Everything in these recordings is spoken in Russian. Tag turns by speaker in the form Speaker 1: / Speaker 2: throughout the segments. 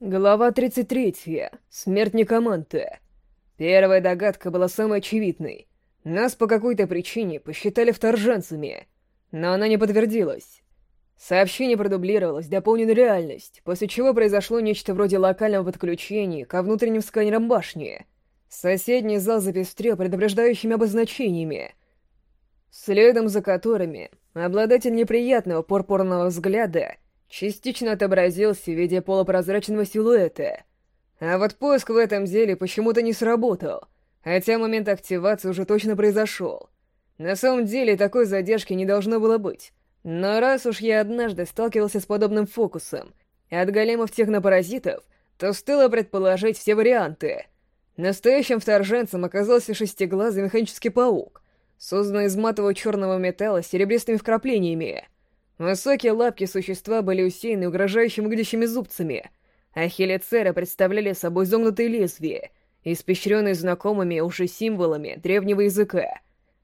Speaker 1: Глава 33. Смерть Некоманты. Первая догадка была самой очевидной. Нас по какой-то причине посчитали вторженцами, но она не подтвердилась. Сообщение продублировалось, дополнена реальность, после чего произошло нечто вроде локального подключения ко внутренним сканерам башни. Соседний зал запестрел предупреждающими обозначениями, следом за которыми обладатель неприятного пурпурного взгляда — частично отобразился в виде полупрозрачного силуэта. А вот поиск в этом деле почему-то не сработал, хотя момент активации уже точно произошел. На самом деле такой задержки не должно было быть. Но раз уж я однажды сталкивался с подобным фокусом от големов технопаразитов, то стоило предположить все варианты. Настоящим вторженцем оказался шестиглазый механический паук, созданный из матового черного металла с серебристыми вкраплениями — Высокие лапки существа были усеяны угрожающими выглядящими зубцами, а хелицеры представляли собой изогнутые лезвия, испещренные знакомыми уже символами древнего языка.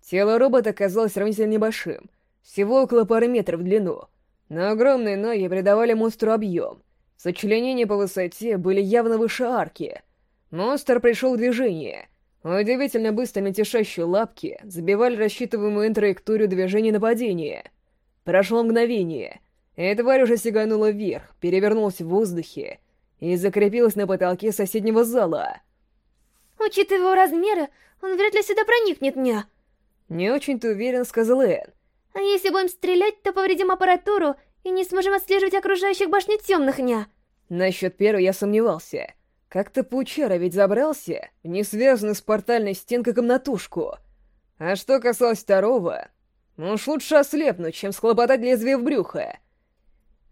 Speaker 1: Тело робота казалось сравнительно небольшим, всего около пары метров в длину, но огромные ноги придавали монстру объем. Сочленения по высоте были явно выше арки. Монстр пришел в движение. Удивительно быстро мельтешащие лапки забивали рассчитываемую траекторию движения нападения — Прошло мгновение, и тварь уже сиганула вверх, перевернулась в воздухе и закрепилась на потолке соседнего зала.
Speaker 2: «Учитывая его размеры, он вряд ли сюда проникнет, ня!»
Speaker 1: Не очень-то уверен, сказал Эн.
Speaker 2: «А если будем стрелять, то повредим аппаратуру и не сможем отслеживать окружающих башни темных, ня!»
Speaker 1: Насчет первого я сомневался. Как-то Паучара ведь забрался не связанную с портальной стенкой комнатушку. А что касалось второго, ну уж лучше ослепнуть, чем схлопотать лезвие в брюхо.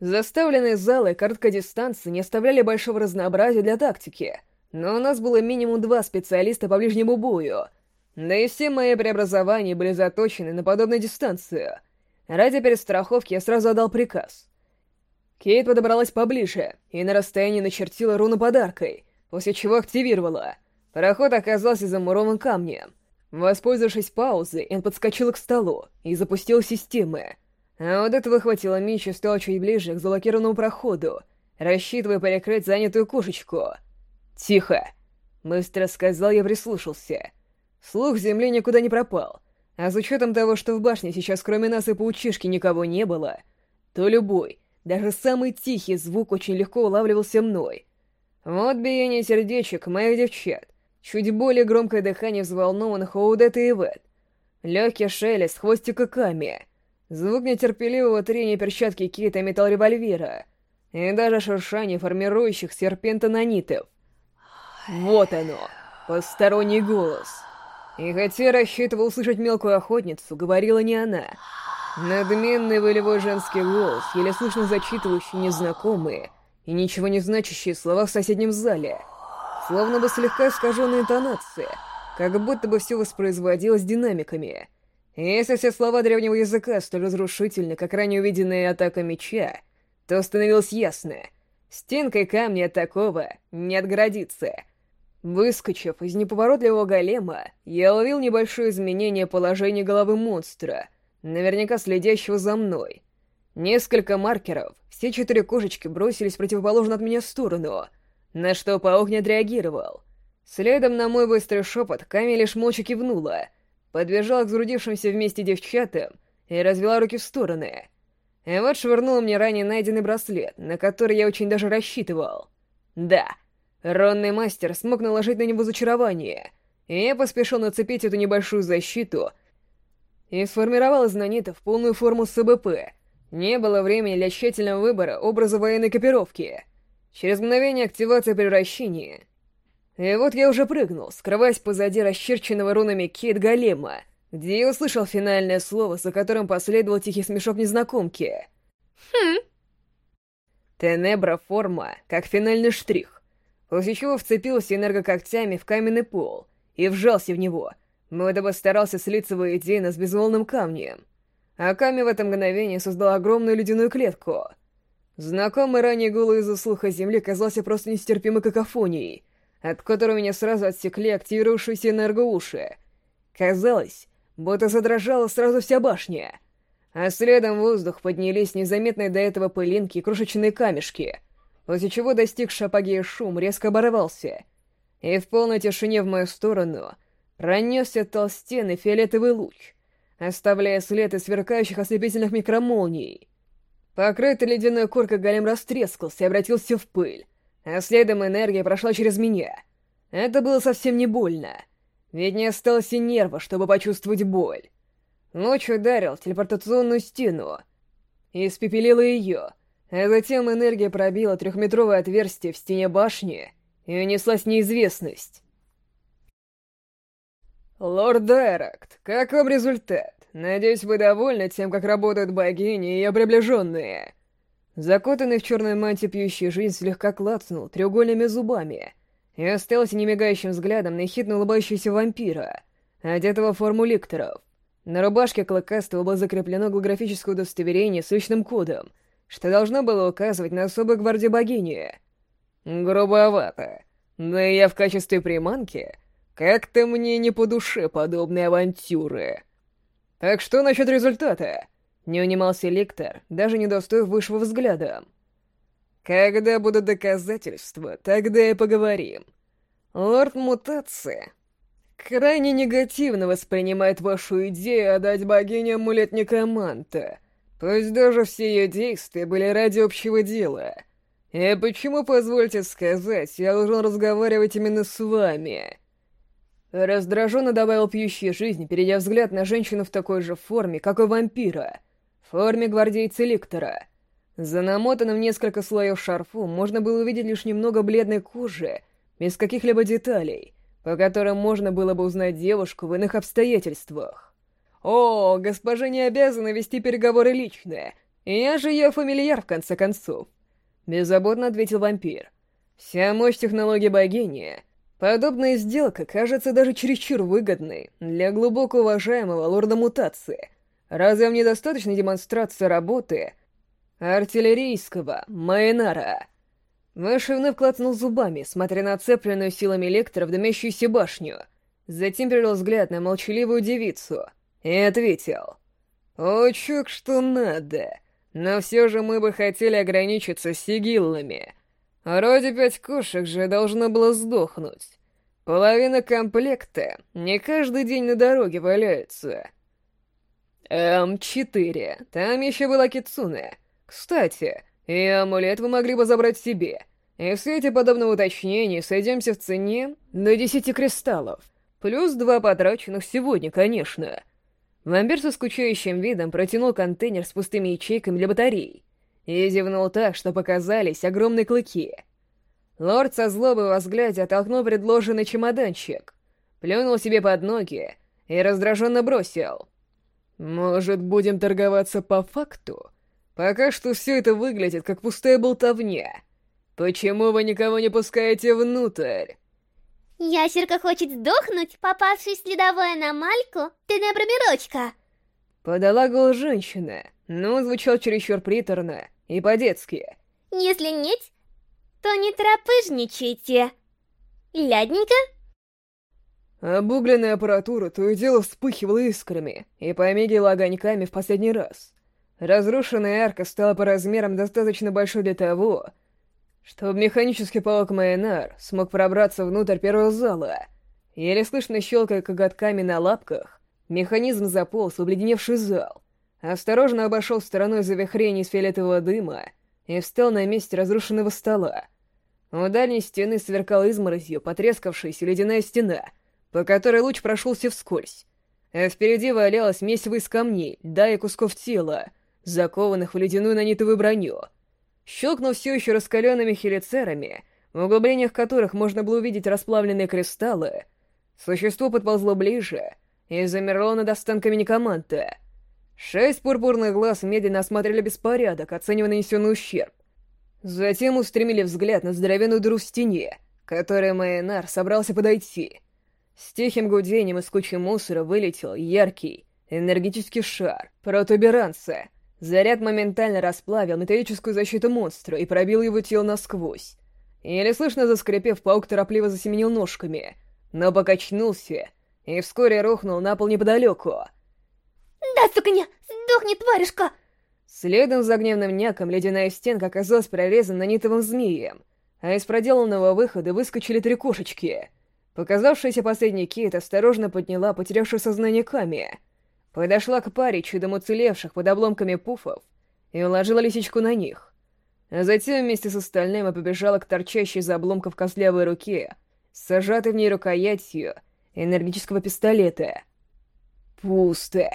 Speaker 1: Заставленные залы короткодистанции не оставляли большого разнообразия для тактики, но у нас было минимум два специалиста по ближнему бою. Да и все мои преобразования были заточены на подобную дистанцию. Ради перестраховки я сразу отдал приказ. Кейт подобралась поближе и на расстоянии начертила руну подаркой, после чего активировала. Пароход оказался замурован камнем — Воспользовавшись паузой, он подскочил к столу и запустил системы. А вот этого хватило Мичи стал чуть ближе к заблокированному проходу, рассчитывая перекрыть занятую кошечку. «Тихо!» — быстро сказал я, прислушался. Слух земли никуда не пропал, а с учетом того, что в башне сейчас кроме нас и паучишки никого не было, то любой, даже самый тихий звук очень легко улавливался мной. Вот биение сердечек моих девчат, Чуть более громкое дыхание взволнованных Оудет и Ивет. Легкий шелест хвостика Ками. Звук нетерпеливого трения перчатки Кита металл револьвера. И даже шуршание формирующих серпентонанитов. Вот оно, посторонний голос. И хотя рассчитывал услышать мелкую охотницу, говорила не она. Надменный волевой женский голос, еле слышно зачитывающий незнакомые и ничего не значащие слова в соседнем зале — словно бы слегка искаженная интонация, как будто бы все воспроизводилось динамиками. если все слова древнего языка столь разрушительны, как ранее увиденная атака меча, то становилось ясно — стенкой камня такого не отгородиться. Выскочив из неповоротливого голема, я уловил небольшое изменение положения головы монстра, наверняка следящего за мной. Несколько маркеров, все четыре кошечки бросились противоположно от меня в сторону — на что паук не отреагировал. Следом на мой быстрый шепот Ками лишь молча кивнула, подбежала к сгрудившимся вместе девчатам и развела руки в стороны. И вот швырнула мне ранее найденный браслет, на который я очень даже рассчитывал. Да, Ронный мастер смог наложить на него зачарование, и я поспешил нацепить эту небольшую защиту и сформировал из нанитов полную форму СБП. Не было времени для тщательного выбора образа военной копировки — Через мгновение активации превращения. И вот я уже прыгнул, скрываясь позади расчерченного рунами Кейт Голема, где я услышал финальное слово, за которым последовал тихий смешок незнакомки.
Speaker 2: Хм.
Speaker 1: Тенебра форма, как финальный штрих, после чего вцепился энергокогтями в каменный пол и вжался в него, будто бы старался слиться воедино с безволным камнем. А камень в это мгновение создал огромную ледяную клетку — Знакомый ранее голый из-за слуха земли казался просто нестерпимой какофонией, от которой меня сразу отсекли активировавшиеся энергоуши. Казалось, будто задрожала сразу вся башня. А следом в воздух поднялись незаметные до этого пылинки и крошечные камешки. после чего достигший апогея шум резко оборвался, и в полной тишине в мою сторону пронесся толстенный фиолетовый луч, оставляя след из сверкающих ослепительных микромолний. Покрытый ледяной коркой голем растрескался и обратился в пыль, а следом энергия прошла через меня. Это было совсем не больно, ведь не осталось и нерва, чтобы почувствовать боль. Луч ударил телепортационную стену и испепелила ее, а затем энергия пробила трехметровое отверстие в стене башни и унеслась неизвестность. «Лорд Дайракт, как вам результат? Надеюсь, вы довольны тем, как работают богини и ее приближенные?» Закутанный в черной мантии пьющий жизнь слегка клацнул треугольными зубами и остался немигающим взглядом на хитно улыбающегося вампира, одетого в форму ликторов. На рубашке Клыкастого было закреплено голографическое удостоверение с личным кодом, что должно было указывать на особую гвардию богини. Грубовато. И я в качестве приманки как-то мне не по душе подобные авантюры. Так что насчет результата? Не унимался лектор, даже не достоив высшего взгляда. Когда будут доказательства, тогда и поговорим. Лорд Мутации крайне негативно воспринимает вашу идею отдать богине амулет Некроманта, пусть даже все ее действия были ради общего дела. И почему, позвольте сказать, я должен разговаривать именно с вами?» Раздраженно добавил пьющий жизнь, перейдя взгляд на женщину в такой же форме, как у вампира, в форме гвардейца Ликтора. За намотанным несколько слоев шарфу можно было увидеть лишь немного бледной кожи, без каких-либо деталей — по которым можно было бы узнать девушку в иных обстоятельствах. «О, госпожа не обязана вести переговоры лично. Я же ее фамильяр, в конце концов», — беззаботно ответил вампир. «Вся мощь технологии богини. Подобная сделка кажется даже чересчур выгодной для глубоко уважаемого лорда мутации. Разве вам недостаточно демонстрации работы артиллерийского Майнара?» Выше вновь клацнул зубами, смотря на оцепленную силами лекторов дымящуюся башню. Затем перевел взгляд на молчаливую девицу и ответил. «Учук, что надо, но все же мы бы хотели ограничиться сигиллами. Вроде пять кошек же должно было сдохнуть. Половина комплекта не каждый день на дороге валяется». «М4, там еще была Кицуне. Кстати, и амулет вы могли бы забрать себе. И в свете подобного уточнения сойдемся в цене до 10 кристаллов. Плюс два потраченных сегодня, конечно. Вампир со скучающим видом протянул контейнер с пустыми ячейками для батарей и зевнул так, что показались огромные клыки. Лорд со злобой во взгляде оттолкнул предложенный чемоданчик, плюнул себе под ноги и раздраженно бросил. «Может, будем торговаться по факту?» Пока что все это выглядит как пустая болтовня. Почему вы никого не пускаете внутрь?
Speaker 2: Ящерка хочет сдохнуть, попавшись в следовую аномальку? Ты не пробирочка.
Speaker 1: Подала голос женщина, но звучал чересчур приторно и по-детски.
Speaker 2: Если нет, то не тропыжничайте. Лядненько?
Speaker 1: Обугленная аппаратура то и дело вспыхивала искрами и помигивала огоньками в последний раз. Разрушенная арка стала по размерам достаточно большой для того, чтобы механический паук Майонар смог пробраться внутрь первого зала. Еле слышно щелкая коготками на лапках, механизм заполз в обледеневший зал, осторожно обошел стороной завихрение из фиолетового дыма и встал на месте разрушенного стола. У дальней стены сверкала изморозью потрескавшаяся ледяная стена, по которой луч прошелся вскользь, а впереди валялась месиво из камней, да и кусков тела — закованных в ледяную нанитовую броню. Щелкнув все еще раскаленными хелицерами, в углублениях которых можно было увидеть расплавленные кристаллы, существо подползло ближе и замерло над останками некоманта. Шесть пурпурных глаз медленно осмотрели беспорядок, оценивая нанесенный ущерб. Затем устремили взгляд на здоровенную дыру в стене, к которой Майенар собрался подойти. С тихим гудением из кучи мусора вылетел яркий, энергетический шар протуберанца, Заряд моментально расплавил металлическую защиту монстра и пробил его тело насквозь. Еле слышно заскрипев, паук торопливо засеменил ножками, но покачнулся и вскоре рухнул на пол неподалеку.
Speaker 2: «Да, сука, не! Сдохни, тваришка!»
Speaker 1: Следом за гневным няком ледяная стенка оказалась прорезана нитовым змеем, а из проделанного выхода выскочили три кошечки. Показавшаяся последний Кейт осторожно подняла потерявшую сознание Ками, подошла к паре чудом уцелевших под обломками пуфов и уложила лисичку на них. А затем вместе с остальным побежала к торчащей за обломков костлявой руке, сажатой в ней рукоятью энергического пистолета. Пусто.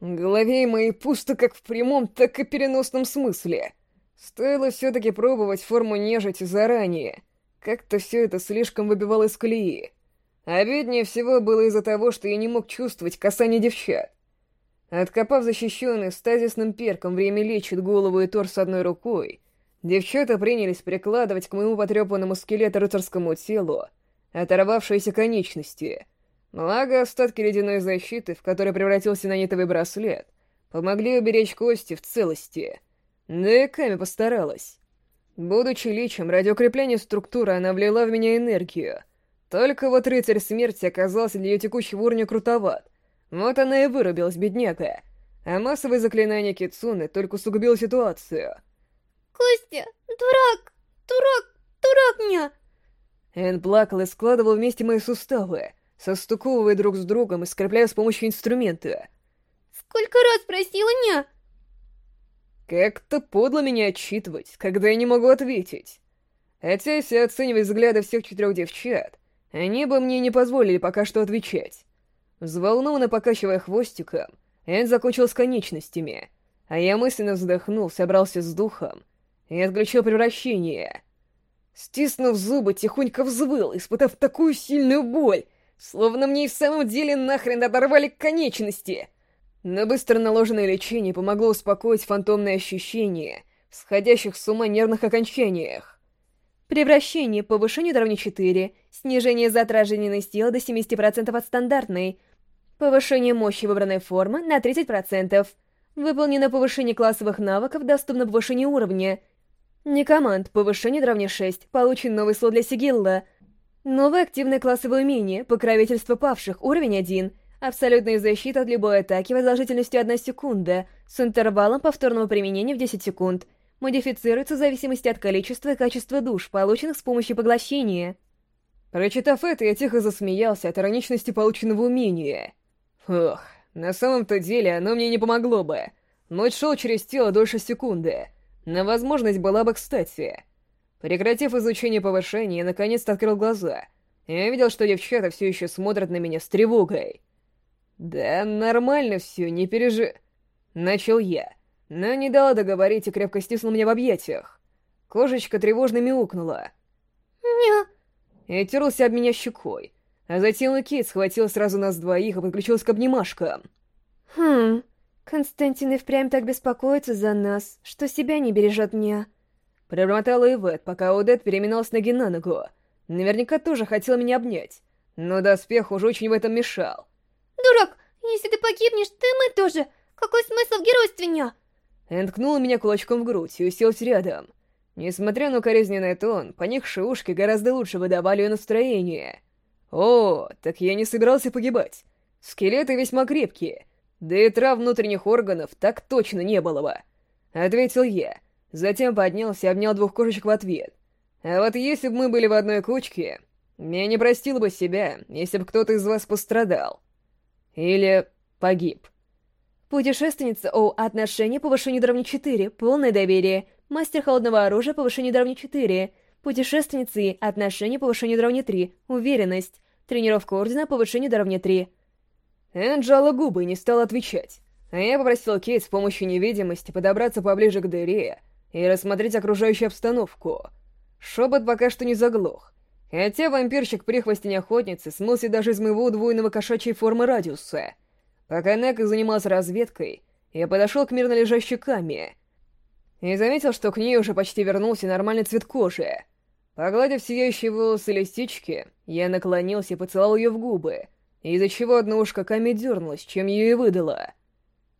Speaker 1: Голове моей пусто как в прямом, так и переносном смысле. Стоило все-таки пробовать форму нежити заранее. Как-то все это слишком выбивало из колеи. Обиднее всего было из-за того, что я не мог чувствовать касание девчат. Откопав защищенный стазисным перком время лечит голову и торс одной рукой, девчата принялись прикладывать к моему потрепанному скелету рыцарскому телу оторвавшиеся конечности — Благо, остатки ледяной защиты, в которой превратился нанитовый браслет, помогли уберечь кости в целости. Да и Ками постаралась. Будучи личем, ради укрепления структуры она влила в меня энергию. Только вот рыцарь смерти оказался для ее текущего уровня крутоват. Вот она и вырубилась, бедняга. А массовое заклинание Кицуны только усугубило ситуацию.
Speaker 2: «Костя, дурак! Дурак! Дурак меня!»
Speaker 1: Эн плакал и складывал вместе мои суставы, состыковывая друг с другом и скрепляя с помощью инструмента.
Speaker 2: «Сколько раз просила ня?»
Speaker 1: Как-то подло меня отчитывать, когда я не могу ответить. Хотя, если оценивать взгляды всех четырех девчат, они бы мне не позволили пока что отвечать. Взволнованно покачивая хвостиком, Энн закончил с конечностями, а я мысленно вздохнул, собрался с духом и отключил превращение. Стиснув зубы, тихонько взвыл, испытав такую сильную боль, Словно мне и в самом деле нахрен оторвали конечности. Но быстро наложенное лечение помогло успокоить фантомные ощущения сходящих с ума нервных окончаниях.
Speaker 2: Превращение, повышение до равня 4, снижение затрат жизненной силы до 70% от стандартной, повышение мощи выбранной формы на 30%, выполнено повышение классовых навыков, доступно повышение уровня, не команд, повышение до равня 6, получен новый слот для сигилла — Новое активное классовое умение «Покровительство павших», уровень 1. Абсолютная защита от любой атаки продолжительностью 1 секунда, с интервалом повторного применения в 10 секунд. Модифицируется в зависимости от количества и качества душ, полученных с помощью поглощения.
Speaker 1: Прочитав это, я тихо засмеялся от ироничности полученного умения. Ох, на самом-то деле оно мне не помогло бы. Ночь шел через тело дольше секунды. На возможность была бы кстати. Прекратив изучение повышения, я наконец-то открыл глаза. Я видел, что девчата все еще смотрят на меня с тревогой. «Да нормально все, не пережи...» Начал я, но не дала договорить и крепко стиснул меня в объятиях. Кожечка тревожно мяукнула.
Speaker 2: «Ня...»
Speaker 1: И терлся об меня щекой, а затем и Кейт схватил сразу нас двоих и подключилась к обнимашкам.
Speaker 2: «Хм... Константин и впрямь так беспокоится за нас, что себя не бережет мне...»
Speaker 1: Пробормотала Ивет, пока Одет переминался ноги на ногу. Наверняка тоже хотел меня обнять, но доспех уже очень в этом мешал.
Speaker 2: «Дурак, если ты погибнешь, ты мы тоже. Какой смысл в геройстве, ня?»
Speaker 1: Эн ткнула меня кулачком в грудь и уселась рядом. Несмотря на укоризненный тон, поникшие ушки гораздо лучше выдавали ее настроение. «О, так я не собирался погибать. Скелеты весьма крепкие, да и трав внутренних органов так точно не было бы», — ответил я, Затем поднялся и обнял двух кошечек в ответ. А вот если бы мы были в одной кучке, я не простил бы себя, если бы кто-то из вас пострадал. Или погиб.
Speaker 2: Путешественница О. Отношение повышение до 4. Полное доверие. Мастер холодного оружия повышение до 4. Путешественница И. Отношение повышение до 3. Уверенность. Тренировка Ордена повышение до 3.
Speaker 1: Энджела губы не стал отвечать. А я попросил Кейт с помощью невидимости подобраться поближе к дыре и рассмотреть окружающую обстановку. Шепот пока что не заглох, хотя вампирщик при хвостине охотницы смылся даже из моего удвоенного кошачьей формы радиуса. Пока Нека занимался разведкой, я подошел к мирно лежащей Каме и заметил, что к ней уже почти вернулся нормальный цвет кожи. Погладив сияющие волосы листички, я наклонился и поцеловал ее в губы, из-за чего одно ушко Ками дернулось, чем ее и выдало.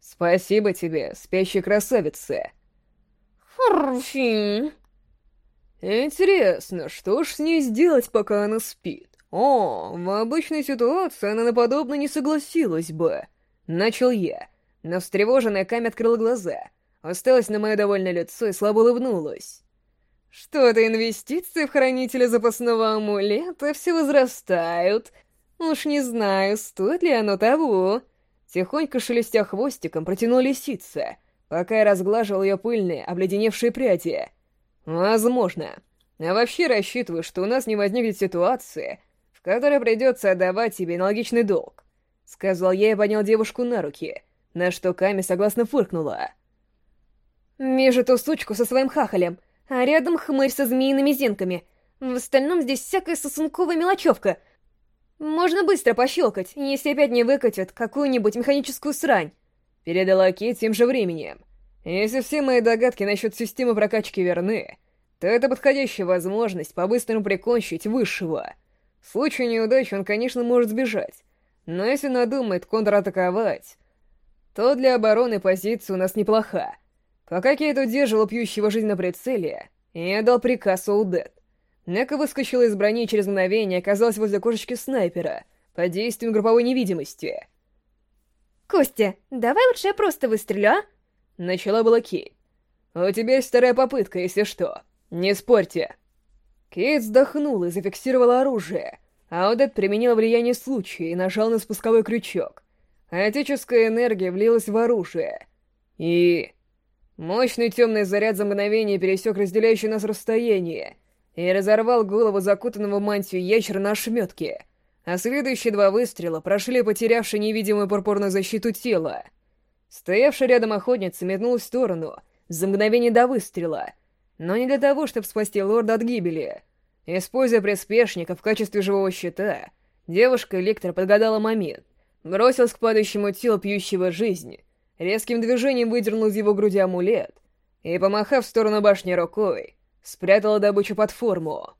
Speaker 1: «Спасибо тебе, спящая красавица!»
Speaker 2: Хорошо.
Speaker 1: Интересно, что ж с ней сделать, пока она спит? О, в обычной ситуации она на подобное не согласилась бы. Начал я, но встревоженная Ками открыла глаза, усталась на мое довольное лицо и слабо улыбнулась. Что-то инвестиции в хранителя запасного амулета все возрастают. Уж не знаю, стоит ли оно того. Тихонько шелестя хвостиком протянула лисица, пока я разглаживал ее пыльные, обледеневшие пряди. Возможно. А вообще рассчитываю, что у нас не возникнет ситуации, в которой придется отдавать тебе аналогичный долг. Сказал я и поднял девушку на руки, на что Ками согласно фыркнула.
Speaker 2: «Вижу ту сучку со своим хахалем, а рядом хмырь со змеиными зенками. В остальном здесь всякая сосунковая мелочевка. Можно быстро пощелкать, если опять не выкатят какую-нибудь механическую срань.
Speaker 1: Передала Ки тем же временем. Если все мои догадки насчет системы прокачки верны, то это подходящая возможность по-быстрому прикончить Высшего. В случае неудачи он, конечно, может сбежать, но если надумает контратаковать, то для обороны позиция у нас неплоха. Пока Кейт удерживал пьющего жизнь на прицеле, я дал приказ Оудет. Нека выскочила из брони и через мгновение оказалась возле кошечки снайпера под действием групповой невидимости.
Speaker 2: «Костя, давай лучше я просто выстрелю, а?»
Speaker 1: Начала была Кейт. «У тебя есть вторая попытка, если что. Не спорьте». Кейт вздохнула и зафиксировала оружие, а Одет применила влияние случая и нажал на спусковой крючок. Отеческая энергия влилась в оружие. И... Мощный темный заряд за мгновение пересек разделяющее нас расстояние и разорвал голову закутанного в мантию ящера на ошметке, а следующие два выстрела прошли потерявшие невидимую пурпурную защиту тела. Стоявшая рядом охотница метнулась в сторону за мгновение до выстрела, но не для того, чтобы спасти лорда от гибели. Используя приспешника в качестве живого щита, девушка-лектор подгадала момент, бросилась к падающему телу пьющего жизни резким движением выдернул из его груди амулет и, помахав в сторону башни рукой, спрятала добычу под форму.